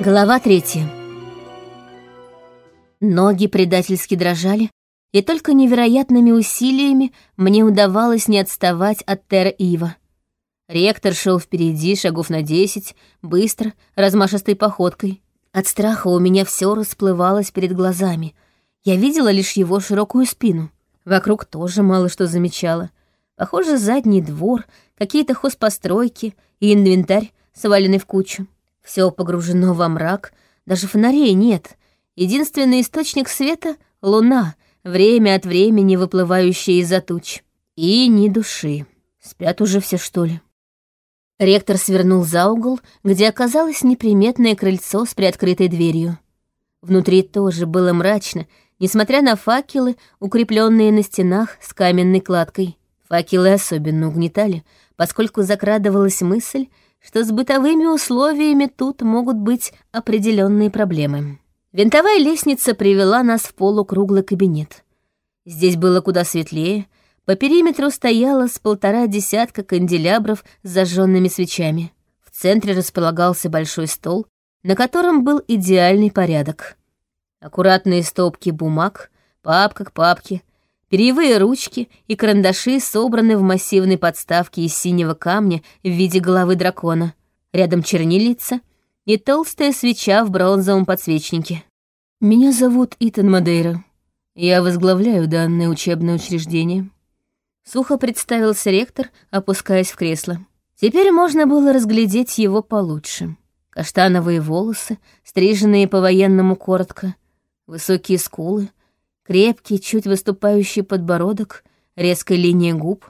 Глава третья. Ноги предательски дрожали, и только невероятными усилиями мне удавалось не отставать от Тера Ива. Ректор шел впереди, шагов на десять, быстро, размашистой походкой. От страха у меня все расплывалось перед глазами. Я видела лишь его широкую спину. Вокруг тоже мало что замечала. Похоже, задний двор, какие-то хозпостройки и инвентарь, сваленный в кучу. Все погружено во мрак, даже фонарей нет. Единственный источник света — луна, время от времени выплывающая из-за туч. И ни души. Спят уже все, что ли? Ректор свернул за угол, где оказалось неприметное крыльцо с приоткрытой дверью. Внутри тоже было мрачно, несмотря на факелы, укрепленные на стенах с каменной кладкой. Факелы особенно угнетали, поскольку закрадывалась мысль, что с бытовыми условиями тут могут быть определенные проблемы. Винтовая лестница привела нас в полукруглый кабинет. Здесь было куда светлее, по периметру стояло с полтора десятка канделябров с зажженными свечами. В центре располагался большой стол, на котором был идеальный порядок. Аккуратные стопки бумаг, папка к папке, Перьевые ручки и карандаши собраны в массивной подставке из синего камня в виде головы дракона. Рядом чернильница и толстая свеча в бронзовом подсвечнике. «Меня зовут Итан Мадейра. Я возглавляю данное учебное учреждение». Сухо представился ректор, опускаясь в кресло. Теперь можно было разглядеть его получше. Каштановые волосы, стриженные по-военному коротко, высокие скулы — Крепкий, чуть выступающий подбородок, резкая линия губ,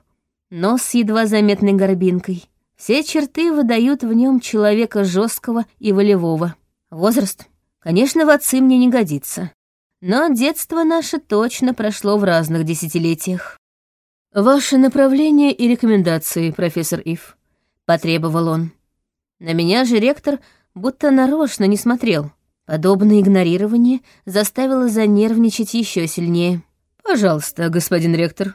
нос с едва заметной горбинкой. Все черты выдают в нем человека жесткого и волевого. Возраст, конечно, в отцы мне не годится. Но детство наше точно прошло в разных десятилетиях. «Ваши направления и рекомендации, профессор Ив», — потребовал он. На меня же ректор будто нарочно не смотрел. Подобное игнорирование заставило занервничать еще сильнее. «Пожалуйста, господин ректор».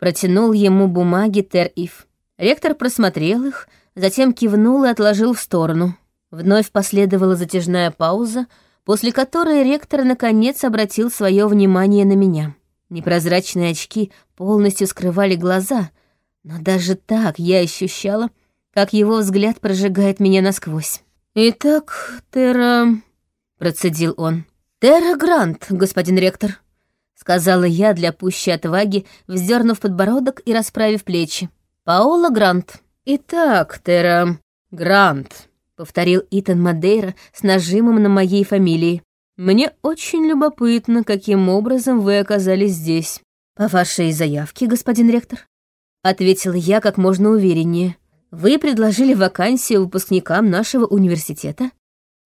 Протянул ему бумаги Тер-Ив. Ректор просмотрел их, затем кивнул и отложил в сторону. Вновь последовала затяжная пауза, после которой ректор наконец обратил свое внимание на меня. Непрозрачные очки полностью скрывали глаза, но даже так я ощущала, как его взгляд прожигает меня насквозь. «Итак, Тера...» процедил он. «Терра Грант, господин ректор», — сказала я для пущей отваги, вздернув подбородок и расправив плечи. «Паола Грант». «Итак, Терра Грант», — повторил Итан Мадейра с нажимом на моей фамилии. «Мне очень любопытно, каким образом вы оказались здесь». «По вашей заявке, господин ректор», — ответила я как можно увереннее. «Вы предложили вакансию выпускникам нашего университета,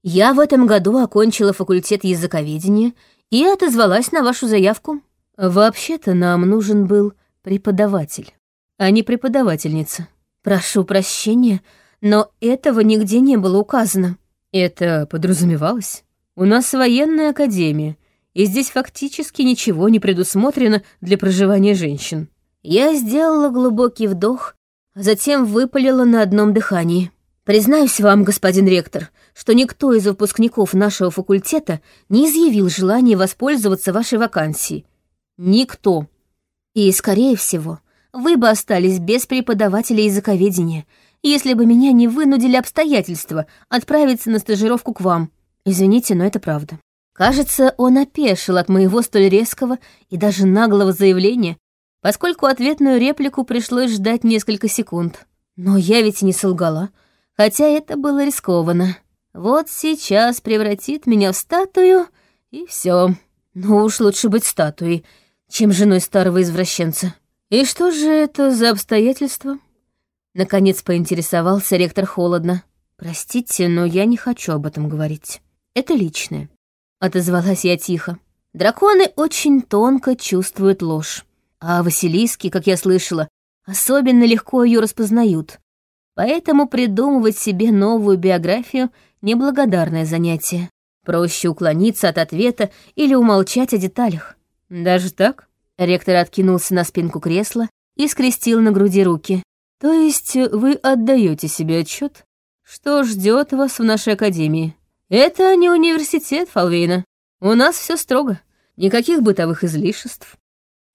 я в этом году окончила факультет языковедения и отозвалась на вашу заявку. Вообще-то нам нужен был преподаватель, а не преподавательница. Прошу прощения, но этого нигде не было указано. Это подразумевалось. У нас военная академия, и здесь фактически ничего не предусмотрено для проживания женщин. Я сделала глубокий вдох, затем выпалила на одном дыхании. Признаюсь вам, господин ректор, что никто из выпускников нашего факультета не изъявил желания воспользоваться вашей вакансией. Никто. И, скорее всего, вы бы остались без преподавателя языковедения, если бы меня не вынудили обстоятельства отправиться на стажировку к вам. Извините, но это правда. Кажется, он опешил от моего столь резкого и даже наглого заявления, поскольку ответную реплику пришлось ждать несколько секунд. Но я ведь не солгала — хотя это было рискованно. Вот сейчас превратит меня в статую, и все. Ну уж лучше быть статуей, чем женой старого извращенца. И что же это за обстоятельства? Наконец поинтересовался ректор холодно. Простите, но я не хочу об этом говорить. Это личное. Отозвалась я тихо. Драконы очень тонко чувствуют ложь. А Василиски, как я слышала, особенно легко ее распознают. Поэтому придумывать себе новую биографию — неблагодарное занятие. Проще уклониться от ответа или умолчать о деталях. Даже так? Ректор откинулся на спинку кресла и скрестил на груди руки. То есть вы отдаете себе отчет, что ждет вас в нашей академии? Это не университет, Фалвейна. У нас все строго. Никаких бытовых излишеств.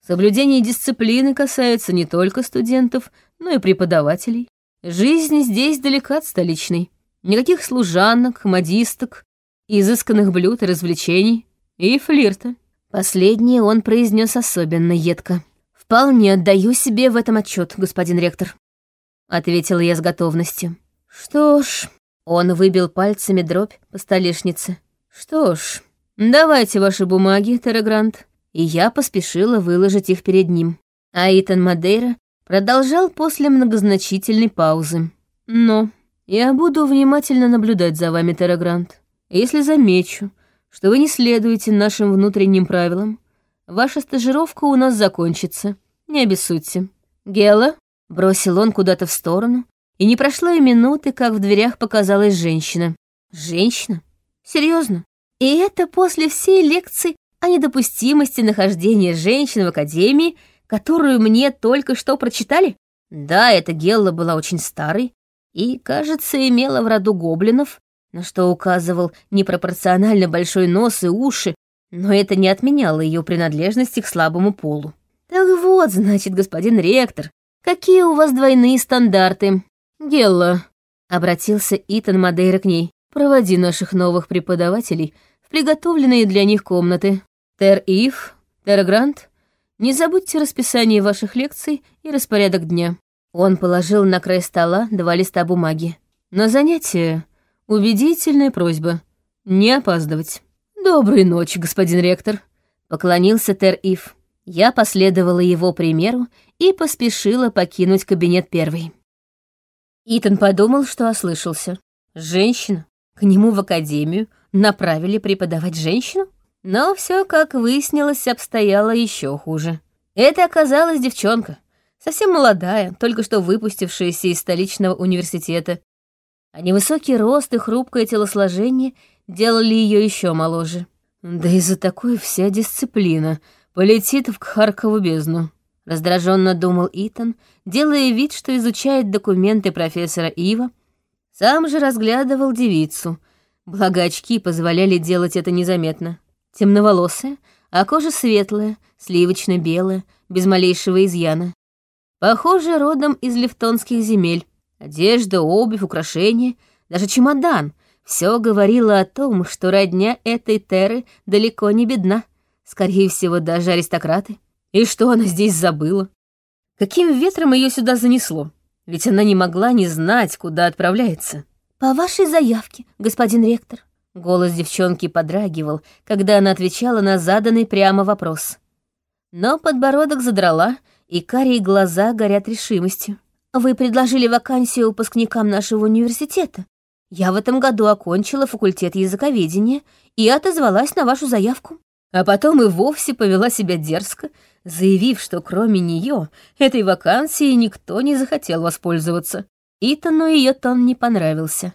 Соблюдение дисциплины касается не только студентов, но и преподавателей. Жизнь здесь далека от столичной. Никаких служанок, модисток, изысканных блюд и развлечений. И флирта. Последнее он произнес особенно едко. «Вполне отдаю себе в этом отчет, господин ректор», — ответила я с готовностью. «Что ж...» — он выбил пальцами дробь по столешнице. «Что ж, давайте ваши бумаги, Террагрант». И я поспешила выложить их перед ним. А Итан Мадейра продолжал после многозначительной паузы. «Но я буду внимательно наблюдать за вами, Террагрант. Если замечу, что вы не следуете нашим внутренним правилам, ваша стажировка у нас закончится. Не обессудьте. Гела, бросил он куда-то в сторону, и не прошло и минуты, как в дверях показалась женщина. Женщина? Серьезно? И это после всей лекции о недопустимости нахождения женщин в академии, которую мне только что прочитали? Да, эта Гелла была очень старой и, кажется, имела в роду гоблинов, на что указывал непропорционально большой нос и уши, но это не отменяло ее принадлежности к слабому полу. «Так вот, значит, господин ректор, какие у вас двойные стандарты?» «Гелла», — обратился Итан Мадейра к ней, «проводи наших новых преподавателей в приготовленные для них комнаты. Тер Ив, Тер Грант, не забудьте расписание ваших лекций и распорядок дня». Он положил на край стола два листа бумаги. «На занятие Убедительная просьба. Не опаздывать. Доброй ночи, господин ректор. Поклонился Тер Ив. Я последовала его примеру и поспешила покинуть кабинет первой. Итан подумал, что ослышался. Женщина. К нему в академию направили преподавать женщину? Но все, как выяснилось, обстояло еще хуже. Это оказалась девчонка, совсем молодая, только что выпустившаяся из столичного университета, а невысокий рост и хрупкое телосложение делали ее еще моложе. Да и за такое вся дисциплина полетит в Харкову бездну. Раздраженно думал Итан, делая вид, что изучает документы профессора Ива. Сам же разглядывал девицу, благо очки позволяли делать это незаметно. Темноволосая, а кожа светлая, сливочно-белая, без малейшего изъяна. Похоже, родом из левтонских земель. Одежда, обувь, украшения, даже чемодан — все говорило о том, что родня этой Теры далеко не бедна. Скорее всего, даже аристократы. И что она здесь забыла? Каким ветром ее сюда занесло? Ведь она не могла не знать, куда отправляется. «По вашей заявке, господин ректор». Голос девчонки подрагивал, когда она отвечала на заданный прямо вопрос. Но подбородок задрала, и карие глаза горят решимостью. Вы предложили вакансию выпускникам нашего университета. Я в этом году окончила факультет языковедения и отозвалась на вашу заявку. А потом и вовсе повела себя дерзко, заявив, что кроме нее этой вакансии никто не захотел воспользоваться. Итану ее тон не понравился.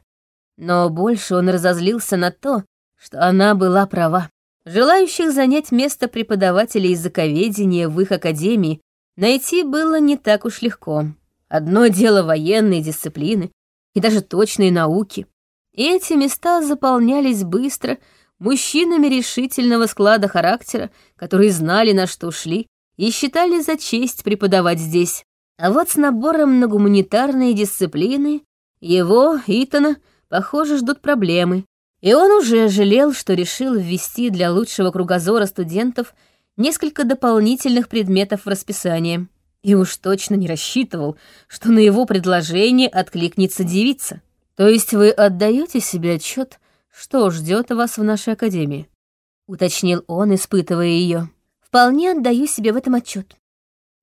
Но больше он разозлился на то, что она была права. Желающих занять место преподавателя языковедения в их академии найти было не так уж легко. Одно дело военные дисциплины и даже точные науки. Эти места заполнялись быстро мужчинами решительного склада характера, которые знали, на что шли, и считали за честь преподавать здесь. А вот с набором на гуманитарные дисциплины его, Итана, похоже, ждут проблемы. И он уже жалел, что решил ввести для лучшего кругозора студентов несколько дополнительных предметов в расписание. И уж точно не рассчитывал, что на его предложение откликнется девица. То есть вы отдаете себе отчет, что ждет вас в нашей академии? Уточнил он, испытывая ее. Вполне отдаю себе в этом отчет.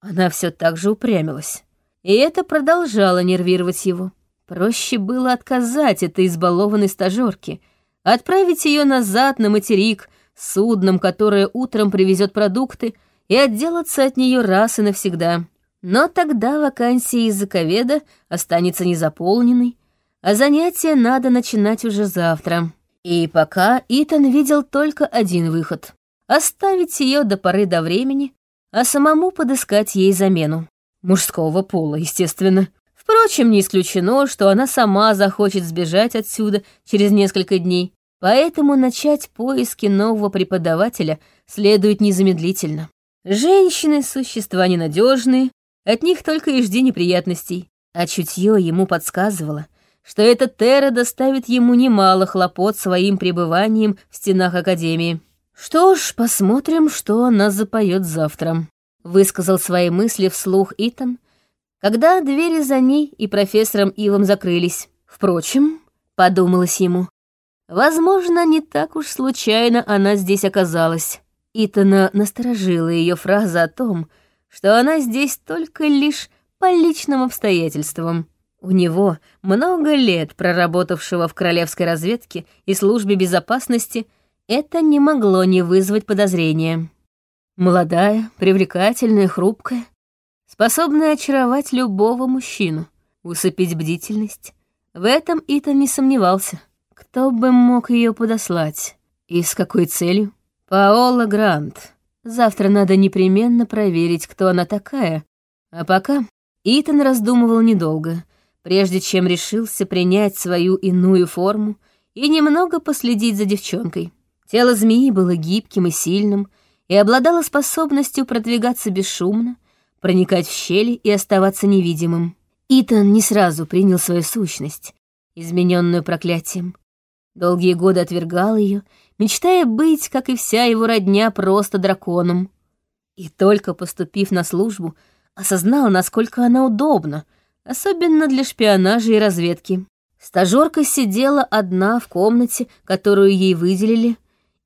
Она все так же упрямилась. И это продолжало нервировать его. Проще было отказать этой избалованной стажерке, отправить ее назад на материк судном, которое утром привезет продукты, и отделаться от нее раз и навсегда. Но тогда вакансия языковеда останется незаполненной, а занятия надо начинать уже завтра. И пока Итан видел только один выход — оставить ее до поры до времени, а самому подыскать ей замену. Мужского пола, естественно. Впрочем, не исключено, что она сама захочет сбежать отсюда через несколько дней. Поэтому начать поиски нового преподавателя следует незамедлительно. Женщины — существа ненадежные, от них только и жди неприятностей. А чутье ему подсказывало, что эта Терра доставит ему немало хлопот своим пребыванием в стенах Академии. «Что ж, посмотрим, что она запоет завтра», — высказал свои мысли вслух Итан, когда двери за ней и профессором Ивом закрылись. Впрочем, подумалось ему, возможно, не так уж случайно она здесь оказалась. Итана насторожила ее фраза о том, что она здесь только лишь по личным обстоятельствам. У него, много лет проработавшего в королевской разведке и службе безопасности, это не могло не вызвать подозрения. Молодая, привлекательная, хрупкая, способная очаровать любого мужчину, усыпить бдительность. В этом Итан не сомневался. Кто бы мог ее подослать? И с какой целью? Паола Грант. Завтра надо непременно проверить, кто она такая. А пока Итан раздумывал недолго, прежде чем решился принять свою иную форму и немного последить за девчонкой. Тело змеи было гибким и сильным и обладало способностью продвигаться бесшумно, проникать в щели и оставаться невидимым. Итан не сразу принял свою сущность, измененную проклятием. Долгие годы отвергал ее мечтая быть, как и вся его родня, просто драконом. И только поступив на службу, осознал, насколько она удобна, особенно для шпионажа и разведки. Стажёрка сидела одна в комнате, которую ей выделили,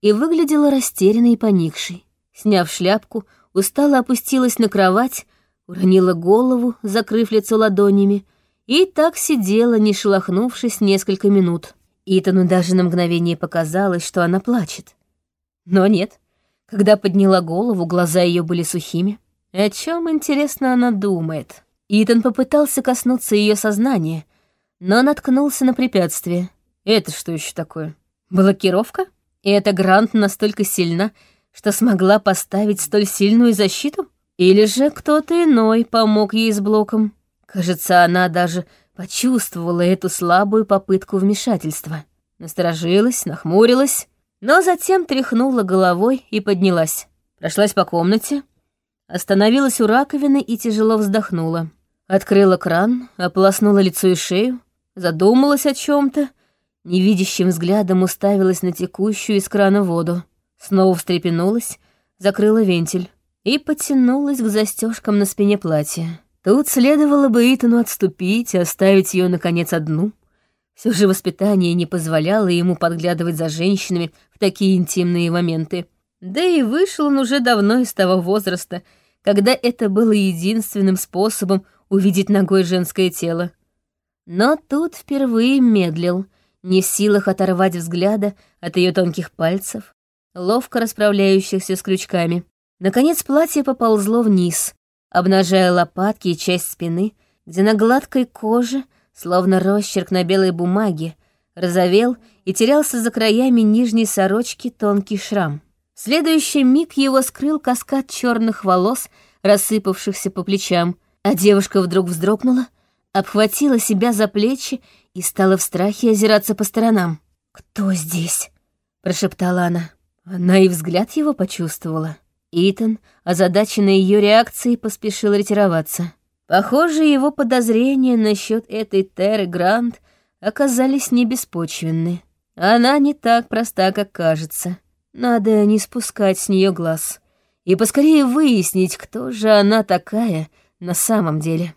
и выглядела растерянной и поникшей. Сняв шляпку, устало опустилась на кровать, уронила голову, закрыв лицо ладонями, и так сидела, не шелохнувшись, несколько минут. Итану даже на мгновение показалось, что она плачет. Но нет. Когда подняла голову, глаза ее были сухими. О чем, интересно, она думает? Итан попытался коснуться ее сознания, но наткнулся на препятствие. Это что еще такое? Блокировка? И эта Грант настолько сильна, что смогла поставить столь сильную защиту? Или же кто-то иной помог ей с блоком? Кажется, она даже почувствовала эту слабую попытку вмешательства. Насторожилась, нахмурилась, но затем тряхнула головой и поднялась. Прошлась по комнате, остановилась у раковины и тяжело вздохнула. Открыла кран, ополоснула лицо и шею, задумалась о чем то невидящим взглядом уставилась на текущую из крана воду. Снова встрепенулась, закрыла вентиль и потянулась к застежкам на спине платья. Тут следовало бы Итану отступить и оставить ее наконец, одну. Все же воспитание не позволяло ему подглядывать за женщинами в такие интимные моменты. Да и вышел он уже давно из того возраста, когда это было единственным способом увидеть ногой женское тело. Но тут впервые медлил, не в силах оторвать взгляда от ее тонких пальцев, ловко расправляющихся с крючками. Наконец платье поползло вниз, обнажая лопатки и часть спины, где на гладкой коже, словно росчерк на белой бумаге, розовел и терялся за краями нижней сорочки тонкий шрам. В следующий миг его скрыл каскад черных волос, рассыпавшихся по плечам, а девушка вдруг вздрогнула, обхватила себя за плечи и стала в страхе озираться по сторонам. «Кто здесь?» — прошептала она. Она и взгляд его почувствовала. Итан, озадаченный ее реакцией, поспешил ретироваться. Похоже, его подозрения насчет этой Терры Грант оказались не беспочвенны. Она не так проста, как кажется. Надо не спускать с нее глаз и поскорее выяснить, кто же она такая на самом деле.